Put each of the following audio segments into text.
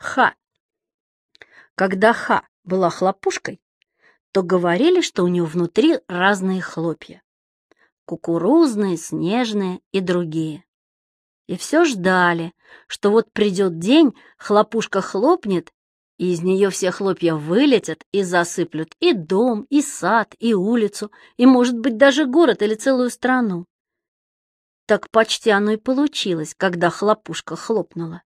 Ха. Когда Ха была хлопушкой, то говорили, что у нее внутри разные хлопья. Кукурузные, снежные и другие. И все ждали, что вот придет день, хлопушка хлопнет, и из нее все хлопья вылетят и засыплют и дом, и сад, и улицу, и, может быть, даже город или целую страну. Так почти оно и получилось, когда хлопушка хлопнула.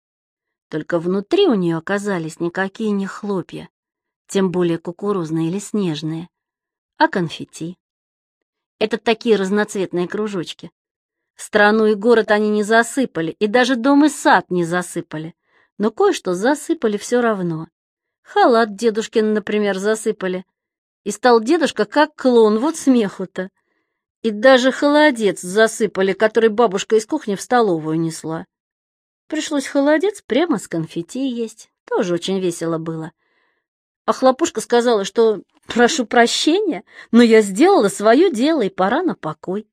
Только внутри у нее оказались никакие не хлопья, тем более кукурузные или снежные, а конфетти. Это такие разноцветные кружочки. Страну и город они не засыпали, и даже дом и сад не засыпали, но кое-что засыпали все равно. Халат дедушкин, например, засыпали. И стал дедушка как клоун, вот смеху-то. И даже холодец засыпали, который бабушка из кухни в столовую несла. Пришлось холодец прямо с конфетти есть. Тоже очень весело было. А хлопушка сказала, что прошу прощения, но я сделала свое дело, и пора на покой.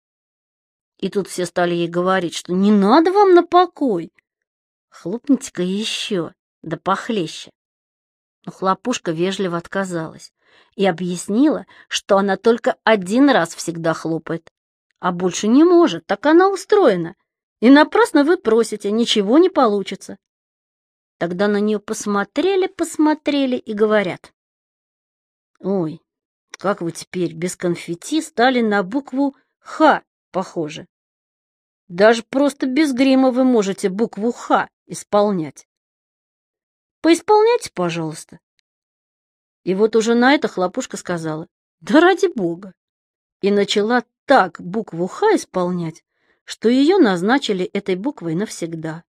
И тут все стали ей говорить, что не надо вам на покой. Хлопните-ка еще, да похлеще. Но хлопушка вежливо отказалась и объяснила, что она только один раз всегда хлопает, а больше не может, так она устроена. И напрасно вы просите, ничего не получится. Тогда на нее посмотрели, посмотрели и говорят. Ой, как вы теперь без конфетти стали на букву «Х» похожи. Даже просто без грима вы можете букву «Х» исполнять. Поисполняйте, пожалуйста. И вот уже на это хлопушка сказала, да ради бога. И начала так букву «Х» исполнять, что ее назначили этой буквой навсегда.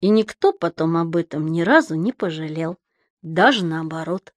И никто потом об этом ни разу не пожалел, даже наоборот.